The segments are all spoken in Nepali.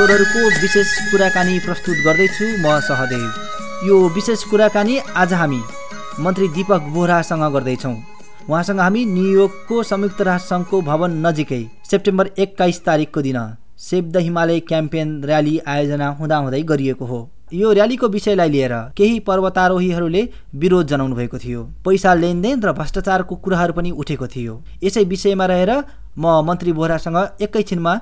स्वरहरूको विशेष कुराकानी प्रस्तुत गर्दैछु म सहदेव। यो विशेष कुराकानी आज हामी मन्त्री दीपक बोहरासँग गर्दैछौँ। उहाँसँग हामी न्युयोर्कको संयुक्त राष्ट्रसङ्घको भवन नजिकै सेप्टेम्बर एक्काइस तारिकको दिन save the Himalaya campaign rally आयोजना हुँदाहुँदै गरिएको हो। यो र्यालीको विषयलाई लिएर केही पर्वतारोहीहरूले विरोध जनाउनु भएको थियो। पैसा लेनदेन र भ्रष्टाचारको कुराहरू पनि उठेको थियो। यसै विषयमा रहेर म मन्त्री बोहरासँग एकैछिनमा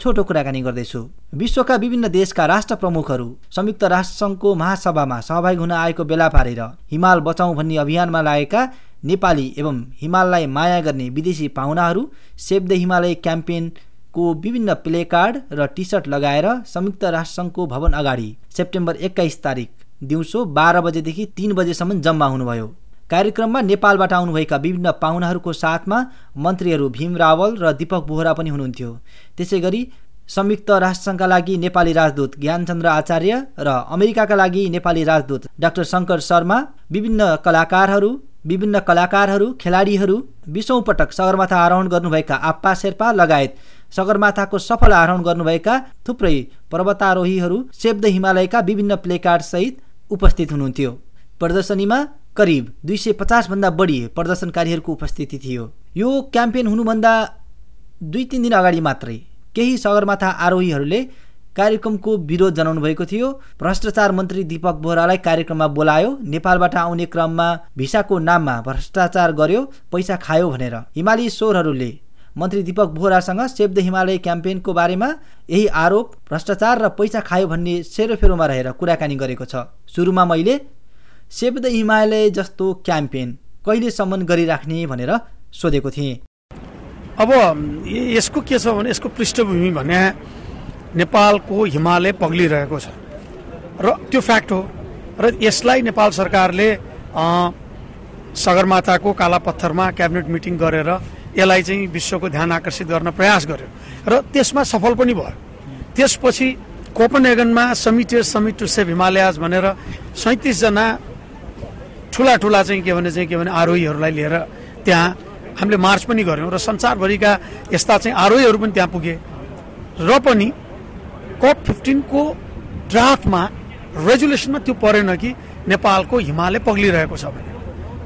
छोटो कुराकानी गर्दैछु। विश्वका विभिन्न देशका राष्ट्र प्रमुखहरू संयुक्त राष्ट्रसङ्घको महासभामा सहभागी हुन आएको बेला पारेर हिमाल बचाउँ भन्ने अभियानमा लागेका नेपाली एवं हिमाललाई माया गर्ने विदेशी पाहुनाहरू सेभ द हिमालय क्याम्पेनको विभिन्न प्ले कार्ड र टी सर्ट लगाएर संयुक्त राष्ट्रसङ्घको भवन अगाडि सेप्टेम्बर एक्काइस तारिक दिउँसो बाह्र बजेदेखि तिन बजेसम्म जम्मा हुनुभयो। कार्यक्रममा नेपालबाट आउनुभएका विभिन्न पाहुनाहरूको साथमा मन्त्रीहरू भीम रावल र दीपक बोहरा पनि हुनुहुन्थ्यो। त्यसै गरी संयुक्त राष्ट्रसङ्घका लागि नेपाली राजदूत ज्ञानचन्द्र आचार्य र अमेरिकाका लागि नेपाली राजदूत डाक्टर शङ्कर शर्मा विभिन्न कलाकारहरू विभिन्न कलाकारहरू खेलाडीहरू बिसौँ पटक सगरमाथा आरोहण गर्नुभएका आप्पा शेर्पा लगायत सगरमाथाको सफल आरोहण गर्नुभएका थुप्रै पर्वतारोहीहरू सेभ द हिमालयका विभिन्न प्लेकार्डसहित उपस्थित हुनुहुन्थ्यो। प्रदर्शनीमा करिब दुई सय पचासभन्दा बढी प्रदर्शनकारीहरूको उपस्थिति थियो। यो क्याम्पेन हुनुभन्दा दुई तिन दिन अगाडि मात्रै केही सगरमाथा आरोहीहरूले कार्यक्रमको विरोध जनाउनु भएको थियो। भ्रष्टाचार मन्त्री दीपक बोहरालाई कार्यक्रममा बोलायो। नेपालबाट आउने क्रममा भिसाको नाममा भ्रष्टाचार गर्यो पैसा खायो भनेर। हिमाली स्वरहरूले मन्त्री दीपक बोहरासँग सेभ द हिमालय क्याम्पेनको बारेमा यही आरोप भ्रष्टाचार र पैसा खायो भन्ने सेरोफेरोमा रहेर कुराकानी गरेको छ। सुरुमा मैले सेभ द हिमालय जस्तो क्याम्पेन कहिलेसम्म गरिराख्ने भनेर सोधेको थिएँ। अब यसको के छ भने यसको पृष्ठभूमि भने नेपालको हिमालय पग्लिरहेको छ। र त्यो फ्याक्ट हो। र यसलाई नेपाल सरकारले सगरमाथाको काला पत्थरमा क्याबिनेट मिटिङ गरेर यसलाई चाहिँ विश्वको ध्यान आकर्षित गर्न प्रयास गर्यो। र त्यसमा सफल पनि भयो। त्यसपछि कोपनहेगनमा summit summit to save Himalayas भनेर सैँतिसजना ठुला ठुला चाहिँ के भने चाहिँ के भने आरोहीहरूलाई लिएर त्यहाँ हामीले मार्च पनि गऱ्यौँ र संसारभरिका यस्ता चाहिँ आरोहीहरू पनि त्यहाँ पुगे। र पनि कप फिफ्टिनको ड्राफ्टमा रेजुलेसनमा त्यो परेन कि नेपालको हिमालय पग्लिरहेको छ भने।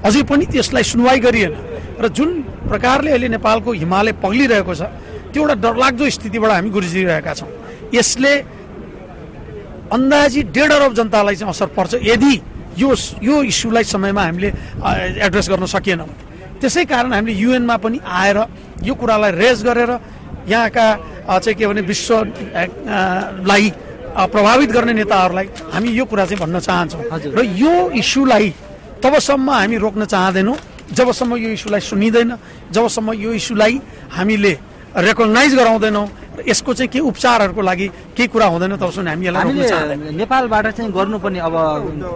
अझै पनि त्यसलाई सुनवाई गरिएन। र जुन प्रकारले अहिले नेपालको हिमालय पग्लिरहेको छ त्यो एउटा डरलाग्दो स्थितिबाट हामी गुज्रिरहेका छौँ। यसले अन्दाजी डेढ अरब जनतालाई चाहिँ असर पर्छ। यदि यो यो इस्युलाई समयमा हामीले एड्रेस गर्न सकिएनौँ। त्यसै कारण हामीले युएनमा पनि आएर यो कुरालाई रेज गरेर यहाँका चाहिँ के भने विश्वलाई प्रभावित गर्ने नेताहरूलाई हामी यो कुरा चाहिँ भन्न चाहन्छौँ। र यो इस्युलाई तबसम्म हामी रोक्न चाहँदैनौँ। जबसम्म यो इस्युलाई सुनिँदैन जबसम्म यो इस्युलाई हामीले रेकगनाइज गराउँदैनौँ। यसको चाहिँ के उपचारहरूको लागि केही कुरा हुँदैन तबसम्म हामी यसलाई नेपालबाट चाहिँ गर्नुपर्ने अब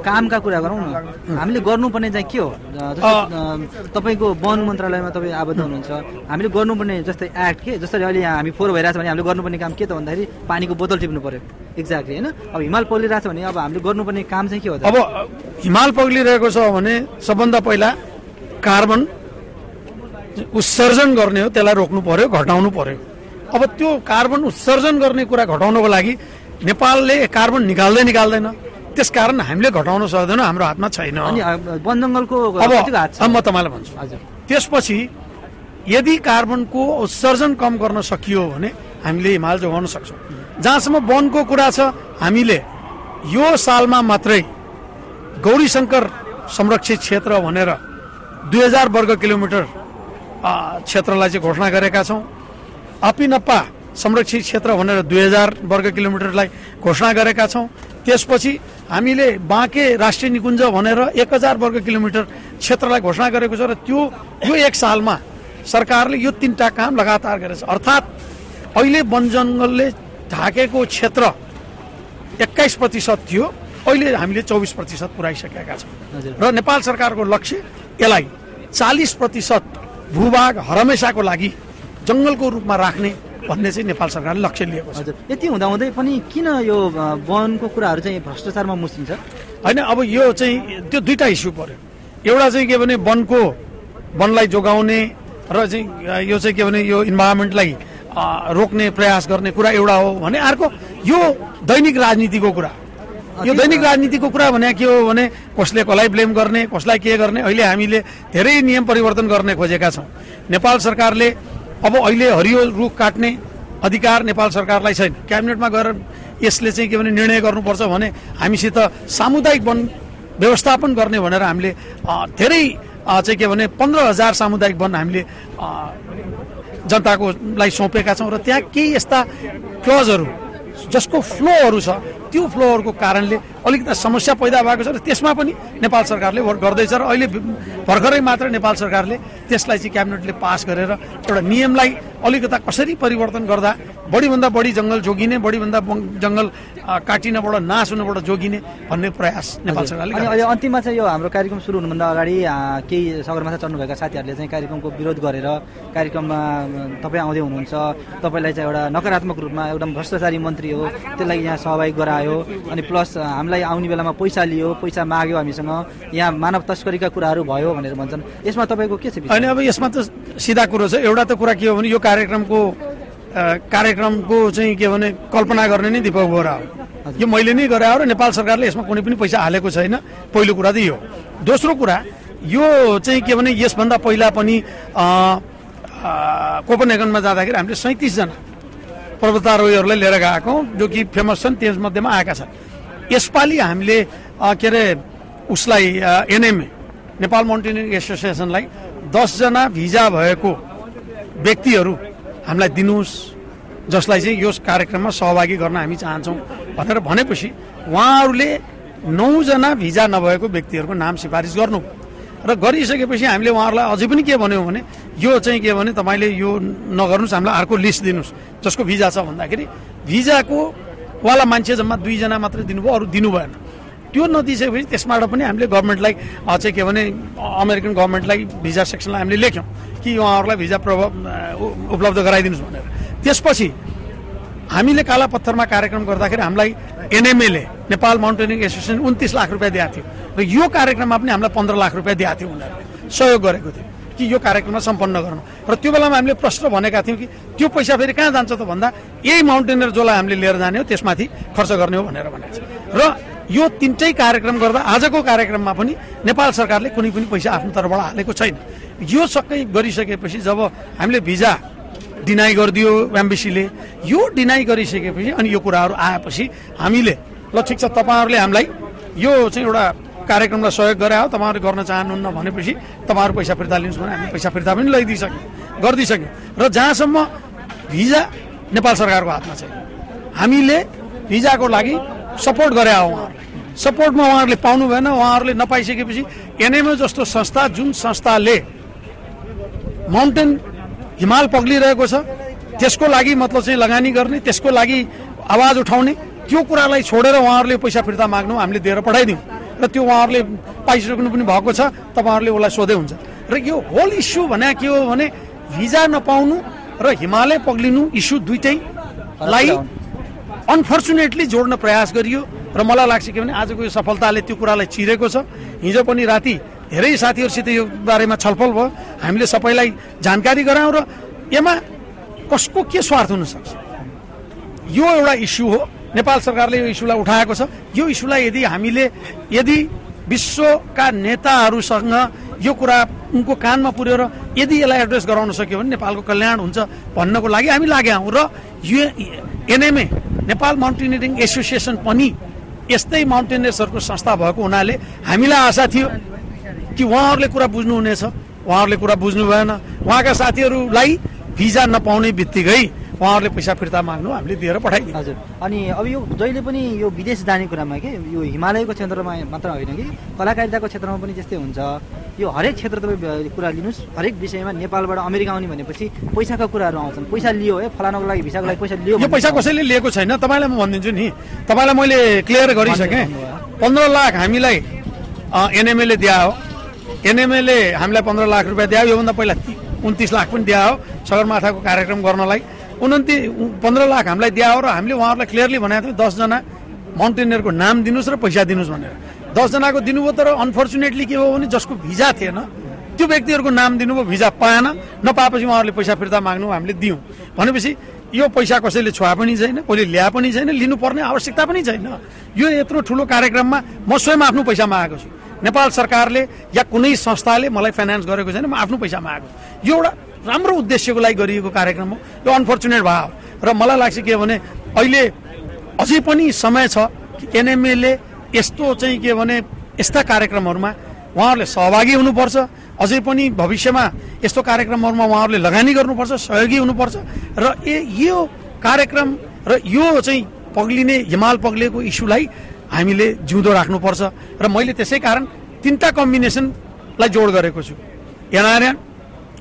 कामका कुरा गरौँ न। हामीले गर्नुपर्ने चाहिँ के हो? तपाईँको वन मन्त्रालयमा तपाईँ आबद्ध हुनुहुन्छ। हामीले गर्नुपर्ने जस्तै एक्ट के? जसरी अहिले यहाँ हामी फोहोर भइरहेको छ भने हामीले गर्नुपर्ने काम के त भन्दाखेरि पानीको बोतल टिप्नु पर्यो। एक्ज्याक्टली होइन? अब हिमाल पग्लिरहेको छ भने अब हामीले गर्नुपर्ने काम चाहिँ के हो अब हिमाल पग्लिरहेको छ भने सबभन्दा पहिला कार्बन उत्सर्जन गर्ने हो त्यसलाई रोक्नु पर्यो घटाउनु पर्यो। अब त्यो कार्बन उत्सर्जन गर्ने कुरा घटाउनको लागि नेपालले कार्बन निकाल्दै निकाल्दैन। त्यसकारण हामीले घटाउन सक्दैनौँ हाम्रो हातमा छैन। वन जङ्गलको अब म तपाईँलाई भन्छु। त्यसपछि यदि कार्बनको उत्सर्जन कम गर्न सकियो भने हामीले हिमाल जोगाउन सक्छौँ। जहाँसम्म वनको कुरा छ हामीले यो सालमा मात्रै गौरी शङ्कर संरक्षित क्षेत्र भनेर दुई हजार वर्ग किलोमिटर क्षेत्रलाई चाहिँ घोषणा गरेका छौँ। अपिनप्पा संरक्षित क्षेत्र भनेर दुई हजार वर्ग किलोमिटरलाई घोषणा गरेका छौँ। त्यसपछि हामीले बाँके राष्ट्रिय निकुञ्ज भनेर एक हजार वर्ग किलोमिटर क्षेत्रलाई घोषणा गरेको छ र त्यो यो एक सालमा सरकारले यो तिनवटा काम लगातार गरेछ। अर्थात् अहिले वन जङ्गलले ढाकेको क्षेत्र एक्काइस प्रतिशत थियो। अहिले हामीले चौबिस प्रतिशत पुऱ्याइसकेका छौँ। र नेपाल सरकारको लक्ष्य यसलाई चालिस प्रतिशत भूभाग हरमेसाको लागि जङ्गलको रूपमा राख्ने भन्ने चाहिँ नेपाल सरकारले लक्ष्य लिएको छ। यति हुँदाहुँदै पनि किन यो वनको कुराहरू चाहिँ भ्रष्टाचारमा मुसिन्छ होइन अब यो चाहिँ त्यो दुईवटा इस्यु पर्यो। एउटा चाहिँ के भने वनको वनलाई जोगाउने र चाहिँ यो चाहिँ के भने यो इन्भाइरोमेन्टलाई रोक्ने प्रयास गर्ने कुरा एउटा हो भने अर्को यो दैनिक राजनीतिको कुरा। यो दैनिक राजनीतिको कुरा भने के हो भने कसले कसलाई ब्लेम गर्ने कसलाई के गर्ने अहिले हामीले धेरै नियम परिवर्तन गर्ने खोजेका छौँ। नेपाल सरकारले अब अहिले हरियो रुख काट्ने अधिकार नेपाल सरकारलाई छैन। क्याबिनेटमा गएर यसले चाहिँ के भने निर्णय गर्नुपर्छ भने हामीसित सामुदायिक वन व्यवस्थापन गर्ने भनेर हामीले धेरै चाहिँ के भने पन्ध्र हजार सामुदायिक वन हामीले जनताको लाई सुम्पेका छौँ। र त्यहाँ केही यस्ता क्लजहरू जसको फ्लोहरू छ त्यो फ्लोहरूको कारणले अलिकति समस्या पैदा भएको छ र त्यसमा पनि नेपाल सरकारले वर्क गर्दैछ र अहिले भर्खरै मात्र नेपाल सरकारले त्यसलाई चाहिँ क्याबिनेटले पास गरेर एउटा नियमलाई अलिकता कसरी परिवर्तन गर्दा बढीभन्दा बढी जङ्गल जोगिने बढीभन्दा जङ्गल काटिनबाट नाश हुनबाट जोगिने भन्ने प्रयास नेपाल सरकारले अहिले अन्तिममा चाहिँ यो हाम्रो कार्यक्रम सुरु हुनुभन्दा अगाडि केही सगरमाथा चढ्नुभएका साथीहरूले चाहिँ कार्यक्रमको विरोध गरेर कार्यक्रममा तपाईँ आउँदै हुनुहुन्छ। तपाईँलाई चाहिँ एउटा नकारात्मक रूपमा एकदम भ्रष्टाचारी मन्त्री हो त्यसलाई यहाँ सहभागी गरायो। अनि प्लस हामीलाई आउने बेलामा पैसा लियो पैसा माग्यो हामीसँग। यहाँ मानव तस्करीका कुराहरू भयो भनेर भन्छन्। यसमा तपाईँको के छ होइन अब यसमा त सिधा कुरो छ। एउटा त कुरा के हो भने यो कार्यक्रमको कार्यक्रमको चाहिँ के भने कल्पना गर्ने नै दिपक बोरा हो। यो मैले नै गरे र नेपाल सरकारले यसमा कुनै पनि पैसा हालेको छैन। पहिलो कुरा त यो दोस्रो कुरा यो चाहिँ के भने यसभन्दा पहिला पनि कोपनहेगनमा जाँदाखेरि हामीले सैँतिसजना पर्वतारोहीहरूलाई लिएर गएको जो कि फेमस छन् त्यसमध्येमा आएका छन्। यसपालि हामीले के अरे उसलाई एनएमए नेपाल माउन्टेनियरिङ एसोसिएसनलाई दसजना भिजा भएको व्यक्तिहरू हामीलाई दिनुहोस् जसलाई चाहिँ यो कार्यक्रममा सहभागी गर्न हामी चाहन्छौँ भनेर भनेपछि उहाँहरूले नौजना भिजा नभएको व्यक्तिहरूको नाम सिफारिस गर्नु। र गरिसकेपछि हामीले उहाँहरूलाई अझै पनि के भन्यौँ भने यो चाहिँ के भने तपाईँले यो नगर्नुहोस् हामीलाई अर्को लिस्ट दिनुहोस् जसको भिजा छ भन्दाखेरि भिजाको वाला मान्छे जम्मा दुईजना मात्रै दिनुभयो अरू दिनु भएन। त्यो नदिइसकेपछि त्यसबाट पनि हामीले गभर्मेन्टलाई चाहिँ के भने अमेरिकन गभर्मेन्टलाई भिजा सेक्सनलाई हामीले लेख्यौँ कि उहाँहरूलाई भिजा प्रभाव उपलब्ध गराइदिनुहोस् भनेर। त्यसपछि हामीले काला पत्थरमा कार्यक्रम गर्दाखेरि हामीलाई एनएमएले नेपाल माउन्टेनिङ एसोसिएसन उन्तिस लाख रुपियाँ दिएको थियो। र यो कार्यक्रममा पनि हामीलाई पन्ध्र लाख रुपियाँ दिएको थियो उनीहरूले। सहयोग गरेको थियो कि यो कार्यक्रममा सम्पन्न गर्नु। र त्यो बेलामा हामीले प्रश्न भनेका थियौँ कि त्यो पैसा फेरि कहाँ जान्छ त भन्दा यही माउन्टेनर जसलाई हामीले लिएर जाने हो त्यसमाथि खर्च गर्ने हो भनेर भनेको छ र यो तिनटै कार्यक्रम गर्दा आजको कार्यक्रममा पनि नेपाल सरकारले कुनै पनि पैसा आफ्नो तर्फबाट हालेको छैन। यो सबै गरिसकेपछि जब हामीले भिजा डिनाइ गरिदियो एम्बेसीले यो डिनाइ गरिसकेपछि अनि यो कुराहरू आएपछि हामीले ल ठिक छ तपाईँहरूले हामीलाई यो चाहिँ एउटा कार्यक्रमलाई सहयोग गरे हो तपाईँहरू गर्न चाहनुहुन्न भनेपछि तपाईँहरू पैसा फिर्ता लिनुहोस् भने हामी पैसा फिर्ता पनि लैदिइसक्यौँ गरिदिइसक्यौँ र जहाँसम्म भिजा नेपाल सरकारको हातमा छैन हामीले भिजाको लागि सपोर्ट गरे हो उहाँहरूले सपोर्टमा उहाँहरूले पाउनु भएन उहाँहरूले नपाइसकेपछि एनएमए जस्तो संस्था जुन संस्थाले माउन्टेन हिमाल पग्लिरहेको छ त्यसको लागि मतलब चाहिँ लगानी गर्ने त्यसको लागि आवाज उठाउने त्यो कुरालाई छोडेर उहाँहरूले पैसा फिर्ता माग्नु हामीले दिएर पठाइदिउँ। र त्यो उहाँहरूले पाइसक्नु पनि भएको छ। तपाईँहरूले उसलाई सोधै हुन्छ। र यो होल इस्यु भने के हो भने भिजा नपाउनु र हिमालय पग्लिनु इस्यु दुइटैलाई अनफर्चुनेटली जोड्न प्रयास गरियो। र मलाई लाग्छ के भने आजको यो सफलताले त्यो कुरालाई चिरेको छ। हिजो पनि राति धेरै साथीहरूसित यो बारेमा छलफल भयो। हामीले सबैलाई जानकारी गरायौँ र यसमा कसको के स्वार्थ हुनसक्छ यो एउटा इस्यु हो। नेपाल सरकारले यो इस्युलाई उठाएको छ। यो इस्युलाई यदि हामीले यदि विश्वका नेताहरूसँग यो कुरा उनको कानमा पुर्यो यदि यसलाई एड्रेस गराउन सक्यो भने नेपालको कल्याण हुन्छ भन्नको लागि हामी लागेका हौँ। र यु एनएमए नेपाल माउन्टेनियरिङ एसोसिएसन पनि यस्तै माउन्टेनियर्सहरूको संस्था भएको हुनाले हामीलाई आशा थियो कि उहाँहरूले कुरा बुझ्नुहुनेछ। उहाँहरूले कुरा बुझ्नु भएन। उहाँका साथीहरूलाई भिजा नपाउने बित्तिकै उहाँहरूले पैसा फिर्ता माग्नु हामीले दिएर पठाइदियो हजुर। अनि अब यो जहिले पनि यो विदेश जाने कुरामा के यो हिमालयको क्षेत्रमा मात्र होइन कि कलाकारिताको क्षेत्रमा पनि त्यस्तै हुन्छ। यो हरेक क्षेत्र तपाईँ कुरा लिनुहोस्। हरेक विषयमा नेपालबाट अमेरिका आउने भनेपछि पैसाका कुराहरू आउँछन्। पैसा लियो है फलानुको लागि भिसाको लागि पैसा लियो यो पैसा कसैले लिएको छैन? तपाईँलाई म भनिदिन्छु नि। तपाईँलाई मैले क्लियर गरिसकेँ। पन्ध्र लाख हामीलाई एनएमएले दिया हो। एनएमएले हामीलाई पन्ध्र लाख रुपियाँ दियो योभन्दा पहिला उन्तिस लाख पनि दिया हो। सगरमाथाको कार्यक्रम गर्नलाई। उन्ति पन्ध्र लाख हामीलाई दिया र हामीले उहाँहरूलाई क्लियरली भनेको थियौँ दसजना माउन्टेनियरको नाम दिनुहोस् र पैसा दिनुहोस् भनेर। दसजनाको दिनुभयो तर अनफर्चुनेटली के हो भने जसको भिजा थिएन त्यो व्यक्तिहरूको नाम दिनुभयो भिजा पाएन नपाएपछि उहाँहरूले पैसा फिर्ता माग्नु हामीले दियौँ। भनेपछि यो पैसा कसैले छोआ पनि छैन कसैले ल्या पनि छैन लिनुपर्ने आवश्यकता पनि छैन। यो यत्रो ठुलो कार्यक्रममा म स्वयं आफ्नो पैसामा आएको छु। नेपाल सरकारले या कुनै संस्थाले मलाई फाइनेन्स गरेको छैन म आफ्नो पैसामा आएको यो एउटा राम्रो उद्देश्यको लागि गरिएको कार्यक्रम हो। यो अनफर्चुनेट भयो। र मलाई लाग्छ के भने अहिले अझै पनि समय छ कि एनएमएले यस्तो चाहिँ के भने यस्ता कार्यक्रमहरूमा उहाँहरूले सहभागी हुनुपर्छ। अझै पनि भविष्यमा यस्तो कार्यक्रमहरूमा उहाँहरूले लगानी गर्नुपर्छ सहयोगी हुनुपर्छ। र ए यो कार्यक्रम र यो चाहिँ पग्लिने हिमाल पग्लिएको इस्युलाई हामीले जिउँदो राख्नुपर्छ। र मैले त्यसै कारण तिनवटा कम्बिनेसनलाई जोड गरेको छु। एनआरएन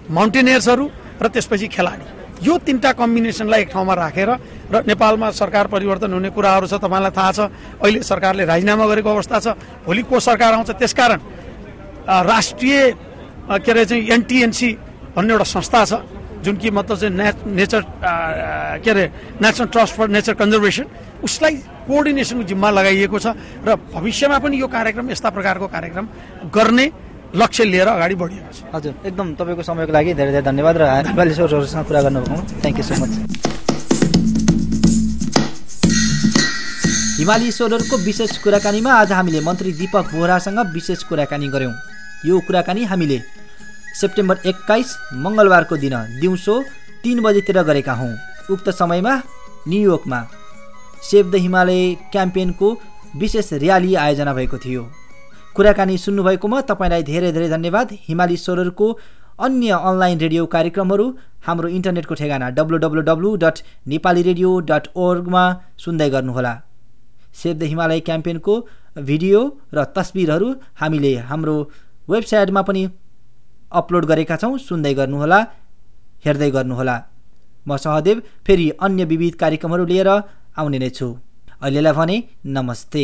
माउन्टेनियर्सहरू र त्यसपछि खेलाडी। यो तिनवटा कम्बिनेसनलाई एक ठाउँमा राखेर र नेपालमा सरकार परिवर्तन हुने कुराहरू छ तपाईँलाई थाहा छ। अहिले सरकारले राजीनामा गरेको अवस्था छ। भोलि को सरकार आउँछ? त्यसकारण राष्ट्रिय के अरे चाहिँ एनटिएनसी भन्ने एउटा संस्था छ जुन कि मतलब चाहिँ ने नेचर के अरे national trust for nature conservation उसलाई कोअर्डिनेसनको जिम्मा लगाइएको छ। र भविष्यमा पनि यो कार्यक्रम यस्ता प्रकारको कार्यक्रम गर्ने लक्ष्य लिएर अगाडि बढिएको छ। हजुर एकदम तपाईँको समयको लागि धेरै धेरै धन्यवाद र बालेश्वरहरूसँग कुरा गर्नुभएको थ्याङ्क यू सो मच हिमाली ईश्वरहरूको विशेष कुराकानीमा आज हामीले मन्त्री दीपक बोहरासँग विशेष कुराकानी गऱ्यौँ। यो कुराकानी हामीले सेप्टेम्बर एक्काइस मङ्गलबारको दिन दिउँसो तिन बजीतिर गरेका हौँ। उक्त समयमा न्युयोर्कमा सेभ द हिमालय क्याम्पेनको विशेष र्याली आयोजना भएको थियो। कुराकानी सुन्नुभएकोमा तपाईँलाई धेरै धेरै धन्यवाद। हिमाली स्वरहरूको अन्य अनलाइन रेडियो कार्यक्रमहरू हाम्रो इन्टरनेटको ठेगाना W W W dot Nepali radio dot ओर्गमा सुन्दै गर्नुहोला। सेभ द हिमालय क्याम्पेनको भिडियो र तस्बिरहरू हामीले हाम्रो वेबसाइटमा पनि अपलोड गरेका छौँ सुन्दै गर्नुहोला हेर्दै गर्नुहोला। म सहदेव फेरि अन्य विविध कार्यक्रमहरू लिएर आउने नै छु। अहिलेलाई भने नमस्ते।